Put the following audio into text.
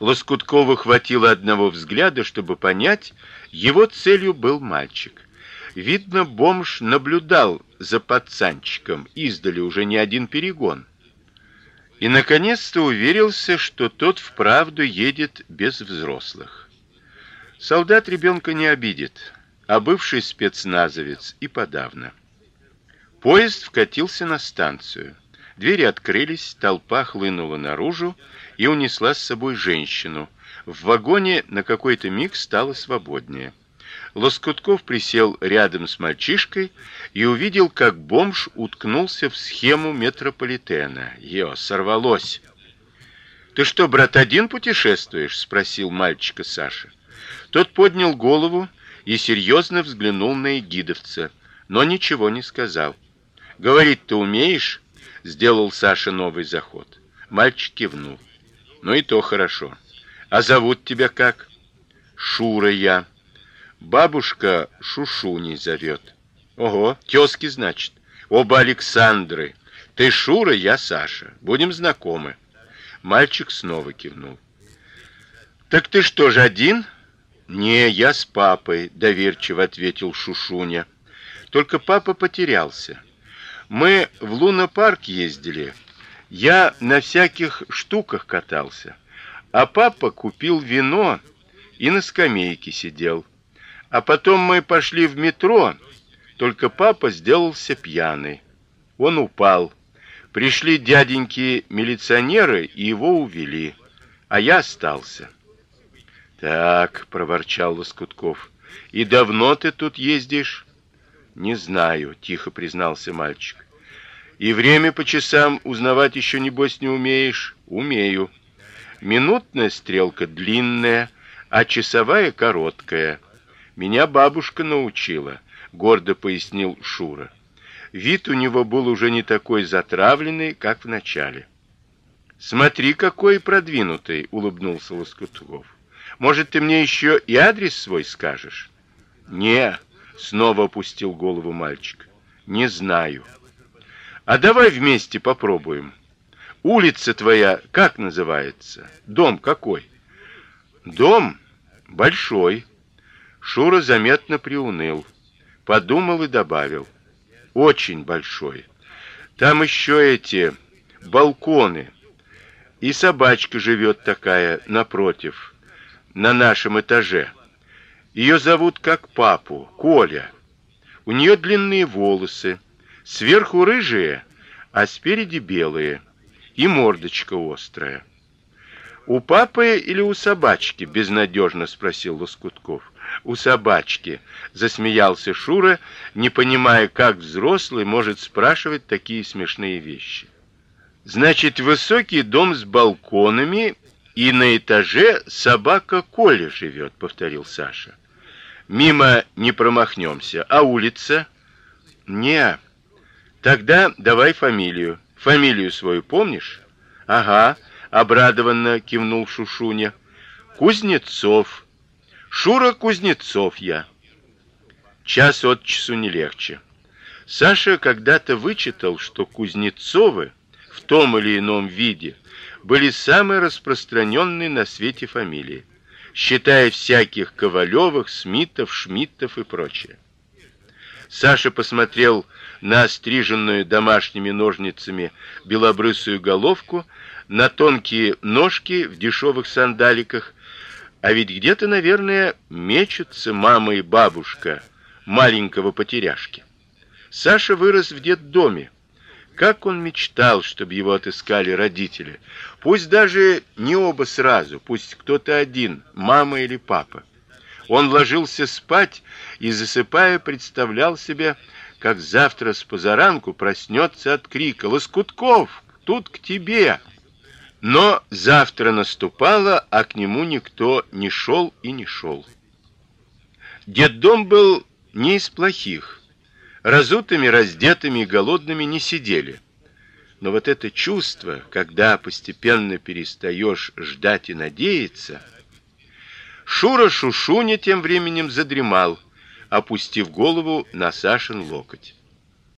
Лоскуткову хватило одного взгляда, чтобы понять, его целью был мальчик. Видно, бомж наблюдал за пацанчиком издали уже не один перегон. И наконец-то уверился, что тот вправду едет без взрослых. Солдат ребенка не обидит, а бывший спецназовец и подавно. Поезд вкатился на станцию. Двери открылись, толпа хлынула наружу и унесла с собой женщину. В вагоне на какой-то миг стало свободнее. Лоскутков присел рядом с мальчишкой и увидел, как бомж уткнулся в схему метрополитена. Её сорвалось. Ты что, брат, один путешествуешь, спросил мальчика Саша. Тот поднял голову и серьезно взглянул на эгидовца, но ничего не сказал. Говорить ты умеешь? Сделал Саша новый заход. Мальчик кивнул. Ну и то хорошо. А зовут тебя как? Шура я. Бабушка Шушуней зовет. Ого, тёзки, значит. Оба Александры. Ты Шура, я Саша. Будем знакомы. Мальчик снова кивнул. Так ты что же один? Не, я с папой, доверчиво ответил Шушуня. Только папа потерялся. Мы в лунопарк ездили. Я на всяких штуках катался, а папа купил вино и на скамейке сидел. А потом мы пошли в метро, только папа сделался пьяный. Он упал. Пришли дяденьки милиционеры и его увели, а я остался. Так, проворчал Лоскутков. И давно ты тут ездишь? Не знаю, тихо признался мальчик. И время по часам узнавать еще небось не умеешь? Умею. Минутная стрелка длинная, а часовая короткая. Меня бабушка научила, гордо пояснил Шура. Вид у него был уже не такой затравленный, как в начале. Смотри, какой продвинутый, улыбнулся Лоскутов. Может, ты мне еще и адрес свой скажешь? Не, снова опустил голову мальчик. Не знаю. А давай вместе попробуем. Улица твоя как называется? Дом какой? Дом большой. Шура заметно приуныл, подумал и добавил: очень большой. Там еще эти балконы. И собачка живет такая напротив, на нашем этаже. Ее зовут как папу, Коля. У нее длинные волосы, сверху рыжие, а спереди белые, и мордочка острая. У папы или у собачки? безнадежно спросил Лоскутков. У собачки, засмеялся Шура, не понимая, как взрослый может спрашивать такие смешные вещи. Значит, высокий дом с балконами и на этаже собака Коля живет, повторил Саша. Мимо не промахнемся, а улица? Не. Тогда давай фамилию. Фамилию свою помнишь? Ага, обрадованно кивнул Шушуня. Кузнецов. Шура Кузнецов я. Час от часу не легче. Саша когда-то вычитал, что Кузнецовы в том или ином виде были самые распространенные на свете фамилии, считая всяких Ковалевых, Смитов, Шмидтов и прочее. Саша посмотрел на стриженную домашними ножницами белобрысую головку, на тонкие ножки в дешевых сандаликах а ведь где-то, наверное, мечутся мама и бабушка маленького потеряшки. Саша вырос в детдоме. Как он мечтал, чтобы его отыскали родители. Пусть даже не оба сразу, пусть кто-то один, мама или папа. Он ложился спать и засыпая представлял себе, как завтра с позаранку проснется от крика: "Лоскутков, тут к тебе!" Но завтра наступало, а к нему никто не шел и не шел. Детдом был не из плохих. Разутыми, раздетыми и голодными не сидели. Но вот это чувство, когда постепенно перестаешь ждать и надеяться, Шура Шушуня тем временем задремал, опустив голову на Сашин локоть.